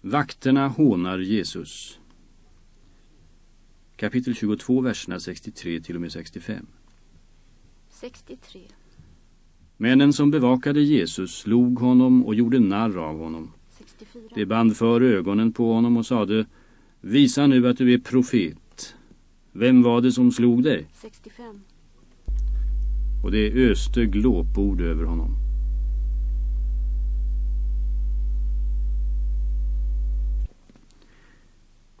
Vakterna hånar Jesus. Kapitel 22, verserna 63 till och med 65. 63. Männen som bevakade Jesus slog honom och gjorde narr av honom. 64. De band för ögonen på honom och sade Visa nu att du är profet. Vem var det som slog dig? 65. Och det öste glåpord över honom.